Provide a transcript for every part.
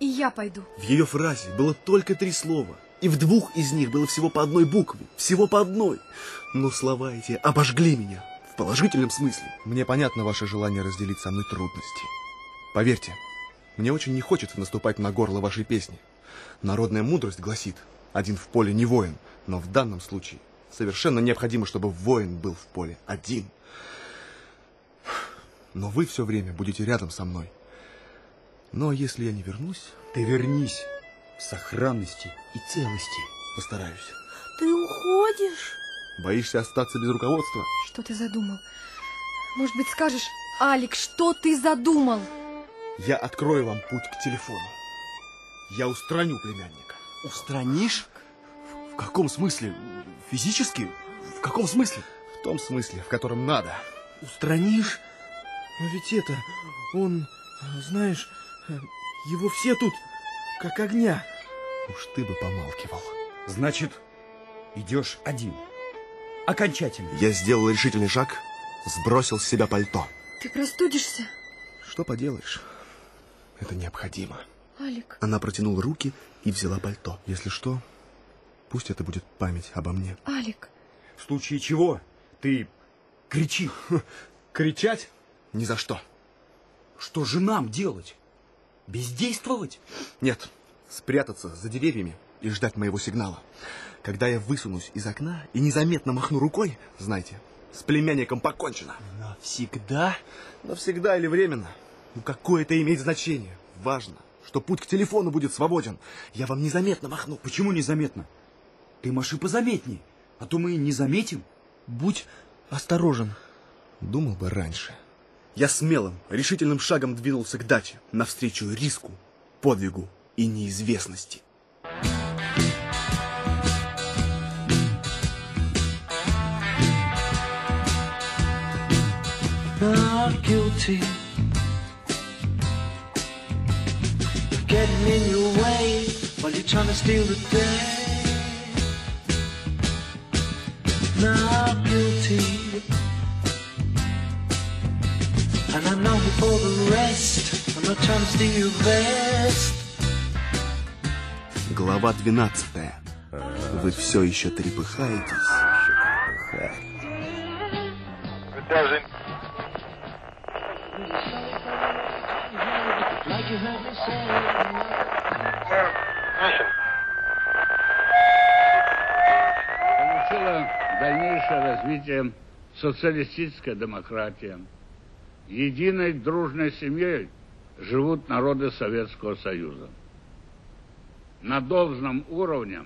И я пойду. В ее фразе было только три слова. И в двух из них было всего по одной букве. Всего по одной. Но слова эти обожгли меня. В положительном смысле. Мне понятно ваше желание разделить со мной трудности. Поверьте, мне очень не хочется наступать на горло вашей песни. Народная мудрость гласит, один в поле не воин, но в данном случае совершенно необходимо, чтобы воин был в поле один. Но вы все время будете рядом со мной. Но если я не вернусь... Ты вернись в сохранности и целости. Постараюсь. Ты уходишь? Боишься остаться без руководства? Что ты задумал? Может быть, скажешь, Алик, что ты задумал? Я открою вам путь к телефону. Я устраню племянника. Устранишь? В каком смысле? Физически? В каком смысле? В том смысле, в котором надо. Устранишь? Но ведь это... Он... Знаешь... Его все тут как огня. Уж ты бы помалкивал. Значит, идешь один. Окончательно. Я сделал решительный шаг, сбросил с себя пальто. Ты простудишься? Что поделаешь? Это необходимо. Алик. Она протянула руки и взяла пальто. Если что, пусть это будет память обо мне. Алик. В случае чего ты кричи. Кричать? Ни за что. Что же нам делать? Бездействовать? Нет, спрятаться за деревьями и ждать моего сигнала. Когда я высунусь из окна и незаметно махну рукой, знайте, с племянником покончено. Навсегда? Навсегда или временно? Ну какое это имеет значение? Важно, что путь к телефону будет свободен. Я вам незаметно махну. Почему незаметно? Ты маши позаметней, а то мы не заметим. Будь осторожен. Думал бы раньше. Я смелым, решительным шагом двинулся к даче, навстречу риску, подвигу и неизвестности. Not guilty getting in your way while you're trying to steal the day. Not guilty. And I know before the rest, I'm not trying to steal your best. Глава 12. Вы все еще трепыхаетесь. Даже you получила дальнейшее развитие социалистическая демократия. Единой дружной семьей живут народы Советского Союза. На должном уровне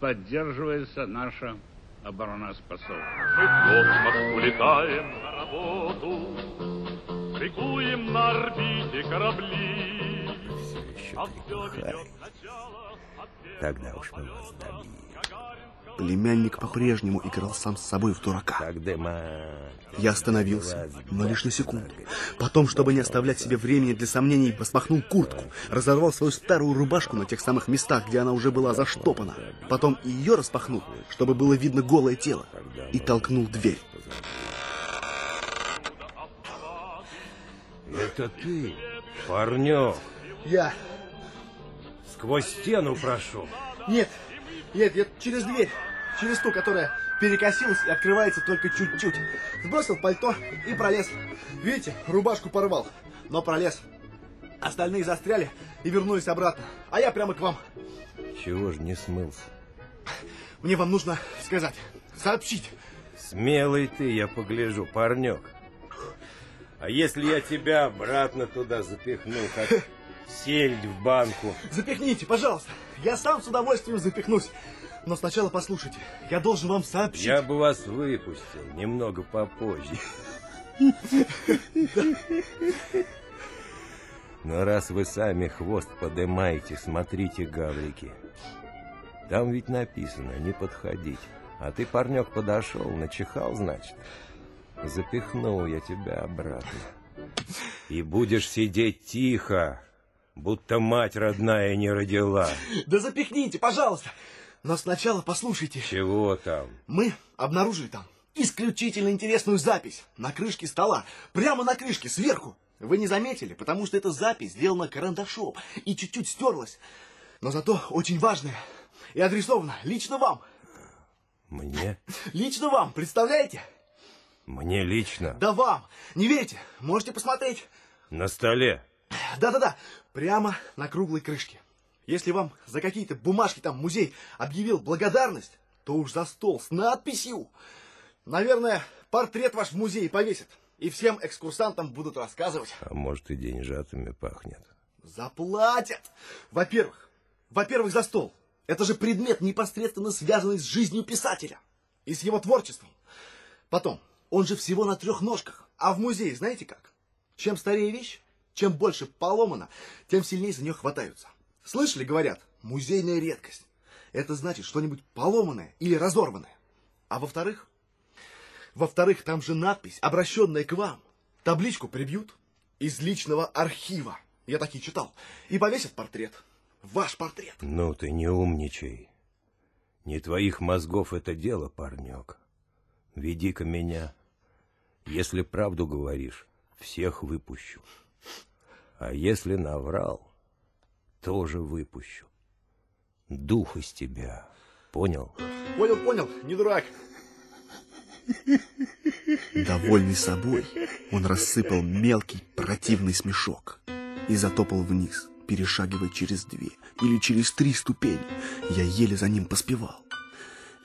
поддерживается наша обороноспособность. Мы в космос улетаем на работу, Штрикуем на орбите корабли. А все ведет начало от Тогда уж мы вас добьем. Племянник по-прежнему играл сам с собой в дурака. Я остановился, но лишь на секунду. Потом, чтобы не оставлять себе времени для сомнений, посмахнул куртку, разорвал свою старую рубашку на тех самых местах, где она уже была заштопана. Потом ее распахнул, чтобы было видно голое тело, и толкнул дверь. Это ты, парнек, Я... сквозь стену прошел. Нет, нет, я через дверь, через ту, которая перекосилась и открывается только чуть-чуть. Сбросил пальто и пролез. Видите, рубашку порвал, но пролез. Остальные застряли и вернулись обратно, а я прямо к вам. Чего ж не смылся? Мне вам нужно сказать, сообщить. Смелый ты, я погляжу, парнек. А если я тебя обратно туда запихну, как сельдь в банку? Запихните, пожалуйста. Я сам с удовольствием запихнусь. Но сначала послушайте, я должен вам сообщить. Я бы вас выпустил немного попозже. Но раз вы сами хвост подымаете, смотрите, гаврики. Там ведь написано не подходить. А ты, парнек, подошел, начихал, значит. Запихнул я тебя обратно. И будешь сидеть тихо, будто мать родная не родила. Да запихните, пожалуйста. Но сначала послушайте. Чего там? Мы обнаружили там исключительно интересную запись на крышке стола. Прямо на крышке, сверху. Вы не заметили, потому что эта запись сделана карандашом и чуть-чуть стерлась. Но зато очень важная и адресована лично вам. Мне? Лично вам, представляете? Мне лично? Да вам. Не верите? Можете посмотреть. На столе. Да-да-да, прямо на круглой крышке. Если вам за какие-то бумажки там музей объявил благодарность, то уж за стол с надписью. Наверное, портрет ваш в музее повесят. И всем экскурсантам будут рассказывать. А может и деньжатами пахнет. Заплатят. Во-первых, во-первых, за стол. Это же предмет, непосредственно связанный с жизнью писателя и с его творчеством. Потом, он же всего на трех ножках. А в музее знаете как? Чем старее вещь, чем больше поломана, тем сильнее за нее хватаются. Слышали, говорят, музейная редкость. Это значит что-нибудь поломанное или разорванное. А во-вторых, во-вторых, там же надпись, обращенная к вам. Табличку прибьют из личного архива. Я такие читал. И повесят портрет. Ваш портрет. Ну ты не умничай. Не твоих мозгов это дело, парнек. Веди-ка меня. Если правду говоришь, всех выпущу. А если наврал, тоже выпущу. Дух из тебя. Понял? Понял, понял, не дурак. Довольный собой, он рассыпал мелкий противный смешок и затопал вниз, перешагивая через две или через три ступени. Я еле за ним поспевал.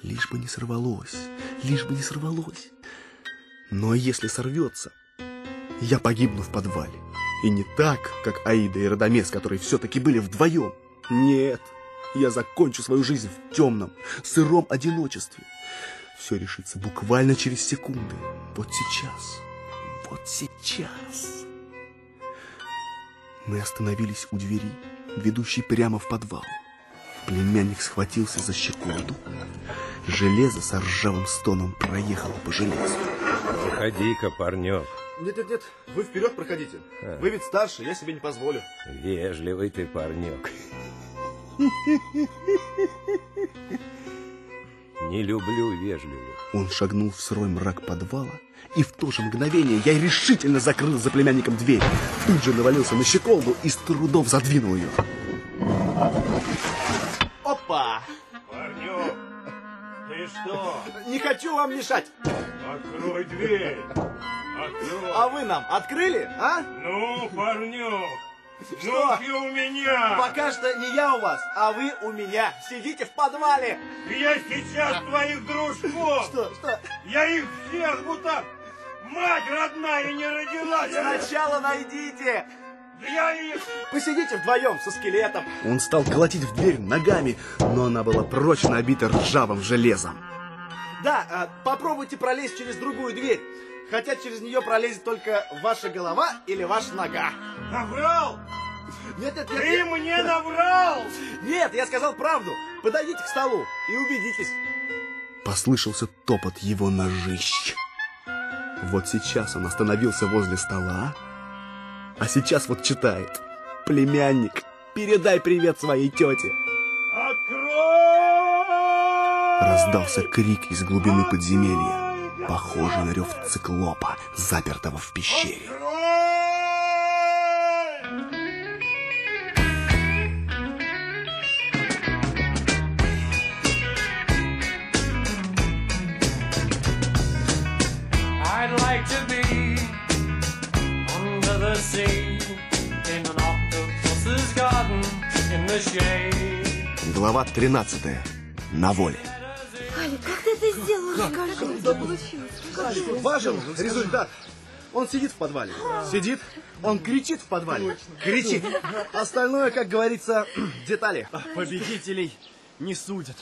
Лишь бы не сорвалось, лишь бы не сорвалось. Но если сорвется, я погибну в подвале. И не так, как Аида и Радамес, которые все-таки были вдвоем. Нет, я закончу свою жизнь в темном, сыром одиночестве. Все решится буквально через секунды. Вот сейчас. Вот сейчас. Мы остановились у двери, ведущей прямо в подвал. Племянник схватился за щеколду. Железо с ржавым стоном проехало по железу. Заходи-ка, парнек. Нет, нет, нет, вы вперед проходите. Вы ведь старше, я себе не позволю. Вежливый ты парнек. Не люблю вежливых. Он шагнул в сырой мрак подвала, и в то же мгновение я решительно закрыл за племянником дверь. Тут же навалился на щеколду и с трудом задвинул ее. Опа! Парнек, ты что? Не хочу вам мешать! Открой дверь! Открой! А вы нам открыли, а? Ну, парнек! Что? Ну-ка у меня! Пока что не я у вас, а вы у меня. Сидите в подвале. Я сейчас твоих дружков! Что, что? Я их всех будто мать родная не родилась! Сначала найдите. Я их... Посидите вдвоем со скелетом. Он стал колотить в дверь ногами, но она была прочно обита ржавым железом. Да, а, попробуйте пролезть через другую дверь. Хотя через нее пролезет только ваша голова или ваша нога. Наврал! Нет, нет, нет. Ты нет. мне наврал! Нет, я сказал правду. Подойдите к столу и убедитесь. Послышался топот его ножищ. Вот сейчас он остановился возле стола, а сейчас вот читает. Племянник, передай привет своей тете. Открой! Раздался крик из глубины подземелья, похожий на рев циклопа, запертого в пещере. I'd like to be under the sea in an octopus's garden in the shade. Глава 13. На воле. Как как. Расскажи. Важен результат. Он сидит в подвале. Сидит, он кричит в подвале. Кричит. Остальное, как говорится, детали. Победителей не судят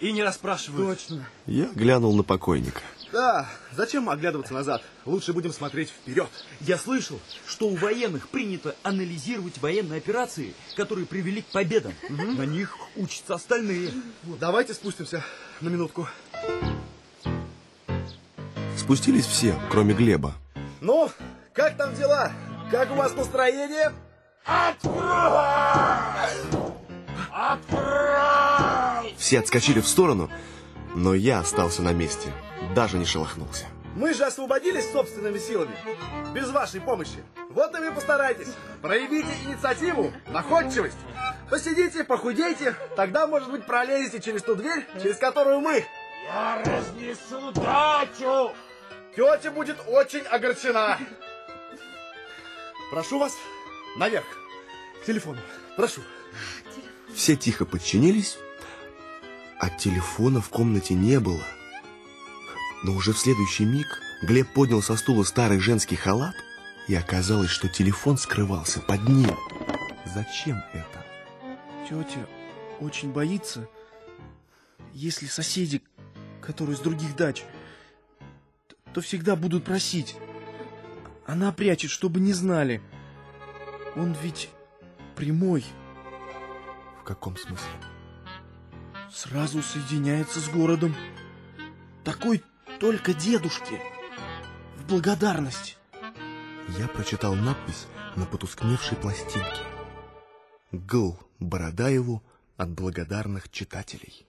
и не расспрашивают. Точно. Я глянул на покойника. Да, зачем оглядываться назад? Лучше будем смотреть вперед. Я слышал, что у военных принято анализировать военные операции, которые привели к победам. На них учатся остальные. Давайте спустимся на минутку. Спустились все, кроме Глеба. Ну, как там дела? Как у вас настроение? Все отскочили в сторону, но я остался на месте, даже не шелохнулся. Мы же освободились собственными силами, без вашей помощи. Вот и вы постарайтесь. Проявите инициативу, находчивость. Посидите, похудейте, тогда, может быть, пролезете через ту дверь, через которую мы. Я разнесу дачу! Тетя будет очень огорчена. Прошу вас наверх, к телефону. Прошу. Все тихо подчинились, а телефона в комнате не было. Но уже в следующий миг Глеб поднял со стула старый женский халат, и оказалось, что телефон скрывался под ним. Зачем это? Тетя очень боится, если соседи, которые с других дач, то всегда будут просить. Она прячет, чтобы не знали. Он ведь прямой, В каком смысле? сразу соединяется с городом. Такой только дедушке. В благодарность. Я прочитал надпись на потускневшей пластинке. Гл Бородаеву от благодарных читателей.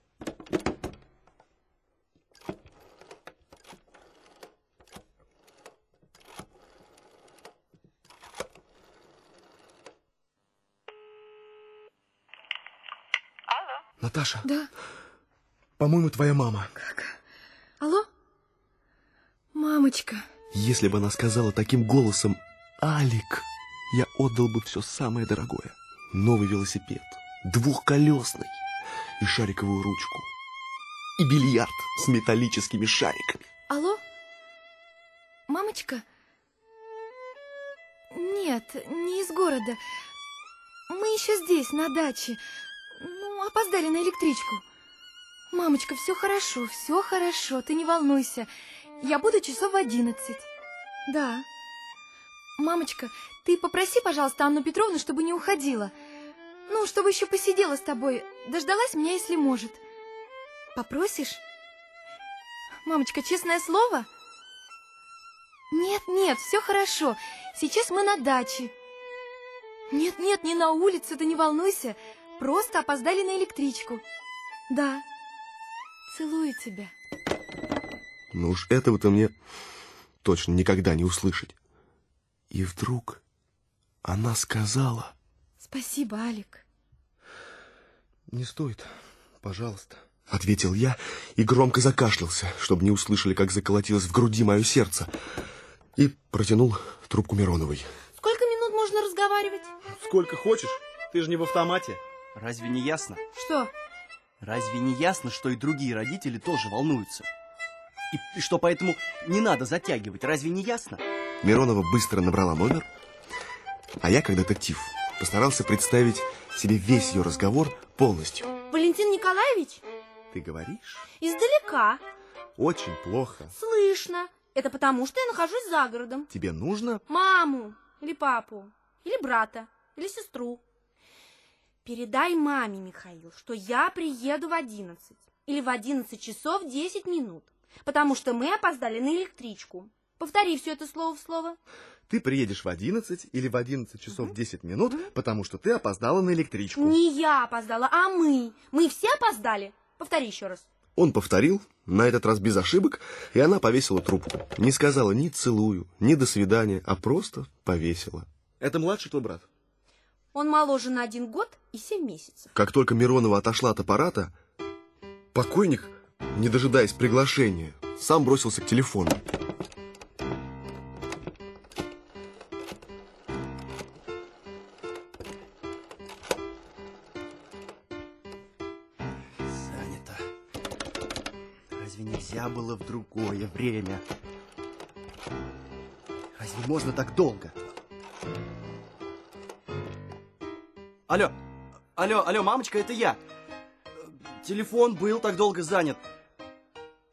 Наташа, Да. по-моему, твоя мама. Алло? Мамочка. Если бы она сказала таким голосом «Алик», я отдал бы все самое дорогое. Новый велосипед, двухколесный и шариковую ручку. И бильярд с металлическими шариками. Алло? Мамочка? Нет, не из города. Мы еще здесь, на даче. Опоздали на электричку. Мамочка, все хорошо, все хорошо, ты не волнуйся. Я буду часов в одиннадцать. Да. Мамочка, ты попроси, пожалуйста, Анну Петровну, чтобы не уходила. Ну, чтобы еще посидела с тобой, дождалась меня, если может. Попросишь? Мамочка, честное слово? Нет, нет, все хорошо. Сейчас мы на даче. Нет, нет, не на улице, ты не волнуйся. Просто опоздали на электричку. Да. Целую тебя. Ну уж этого-то мне точно никогда не услышать. И вдруг она сказала... Спасибо, Алик. Не стоит, пожалуйста. Ответил я и громко закашлялся, чтобы не услышали, как заколотилось в груди мое сердце. И протянул трубку Мироновой. Сколько минут можно разговаривать? Сколько хочешь, ты же не в автомате. Разве не ясно? Что? Разве не ясно, что и другие родители тоже волнуются? И, и что поэтому не надо затягивать, разве не ясно? Миронова быстро набрала номер, а я, как детектив, постарался представить себе весь ее разговор полностью. Валентин Николаевич? Ты говоришь? Издалека. Очень плохо. Слышно. Это потому, что я нахожусь за городом. Тебе нужно? Маму. Или папу. Или брата. Или сестру. Передай маме, Михаил, что я приеду в 11. Или в 11 часов 10 минут. Потому что мы опоздали на электричку. Повтори все это слово в слово. Ты приедешь в 11 или в 11 часов 10 минут, потому что ты опоздала на электричку. Не я опоздала, а мы. Мы все опоздали. Повтори еще раз. Он повторил, на этот раз без ошибок, и она повесила трубку. Не сказала ни целую, ни до свидания, а просто повесила. Это младший твой брат? Он моложе на один год и семь месяцев. Как только Миронова отошла от аппарата, покойник, не дожидаясь приглашения, сам бросился к телефону. Занято. Разве нельзя было в другое время? Разве можно так долго? Алло, алло, алло, мамочка, это я. Телефон был так долго занят.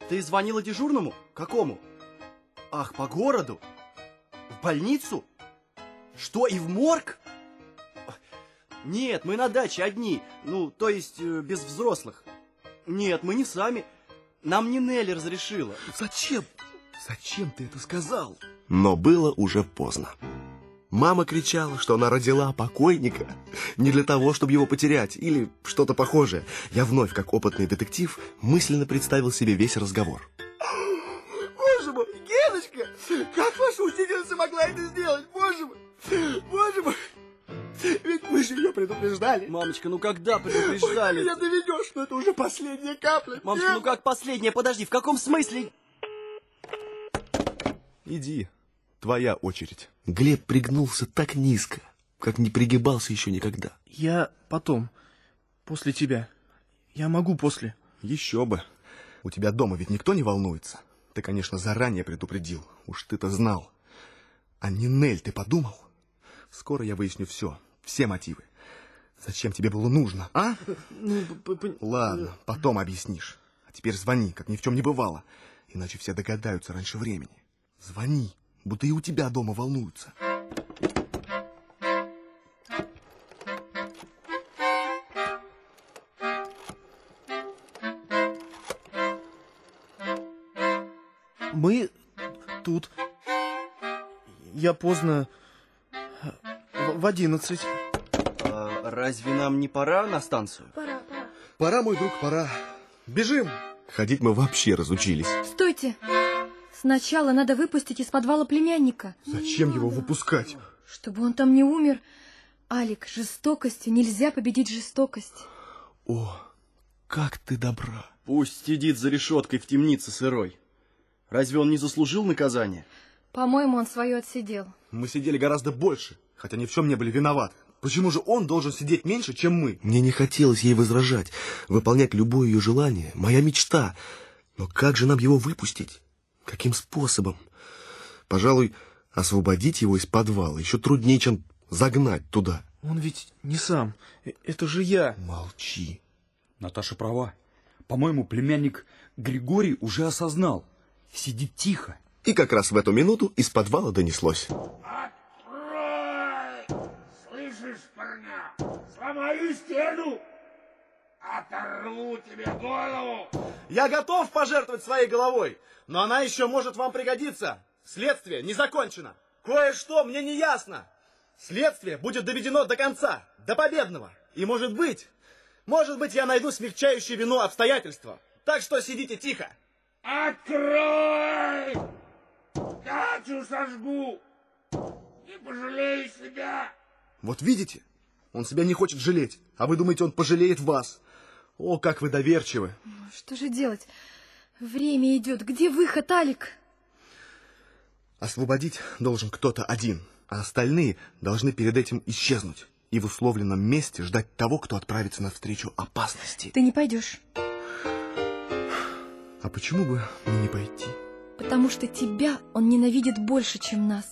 Ты звонила дежурному? Какому? Ах, по городу? В больницу? Что, и в морг? Нет, мы на даче одни. Ну, то есть, э, без взрослых. Нет, мы не сами. Нам не Нелли разрешила. Зачем? Зачем ты это сказал? Но было уже поздно. Мама кричала, что она родила покойника не для того, чтобы его потерять, или что-то похожее. Я вновь, как опытный детектив, мысленно представил себе весь разговор. Боже мой, Как ваша учительница могла это сделать? Боже мой! Боже мой! Ведь мы же ее предупреждали. Мамочка, ну когда предупреждали? Я доведешь, но это уже последняя капля. Мамочка, ну как последняя? Подожди, в каком смысле? Иди, твоя очередь. Глеб пригнулся так низко, как не пригибался еще никогда. Я потом, после тебя. Я могу после. Еще бы. У тебя дома ведь никто не волнуется. Ты, конечно, заранее предупредил. Уж ты-то знал. А Нинель ты подумал? Скоро я выясню все. Все мотивы. Зачем тебе было нужно, а? Ну, Ладно, потом объяснишь. А теперь звони, как ни в чем не бывало. Иначе все догадаются раньше времени. Звони, будто и у тебя дома волнуются. Мы тут. Я поздно. В в одиннадцать. А разве нам не пора на станцию? Пора, пора. Пора, мой друг, пора. Бежим. Ходить мы вообще разучились. Стойте! Сначала надо выпустить из подвала племянника, Зачем его выпускать? чтобы он там не умер. Алик, жестокостью нельзя победить жестокость. О, как ты добра. Пусть сидит за решеткой в темнице сырой. Разве он не заслужил наказания? По-моему, он свое отсидел. Мы сидели гораздо больше, хотя ни в чем не были виноваты. Почему же он должен сидеть меньше, чем мы? Мне не хотелось ей возражать. Выполнять любое ее желание — моя мечта. Но как же нам его выпустить? Каким способом? Пожалуй, освободить его из подвала еще труднее, чем загнать туда. Он ведь не сам. Э, Это же я. Молчи. Наташа права. По-моему, племянник Григорий уже осознал. Сидит тихо. И как раз в эту минуту из подвала донеслось. Слышишь, парня? Сломаю стену! Оторву тебе голову! Я готов пожертвовать своей головой, но она еще может вам пригодиться. Следствие не закончено. Кое-что мне не ясно. Следствие будет доведено до конца, до победного. И может быть, может быть, я найду смягчающую вину обстоятельства. Так что сидите тихо. Открой! Дачу сожгу! Не пожалею себя! Вот видите? Он себя не хочет жалеть, а вы думаете, он пожалеет вас. О, как вы доверчивы. Что же делать? Время идет. Где выход, Алик? Освободить должен кто-то один, а остальные должны перед этим исчезнуть и в условленном месте ждать того, кто отправится навстречу опасности. Ты не пойдешь, А почему бы мне не пойти? потому что тебя он ненавидит больше, чем нас.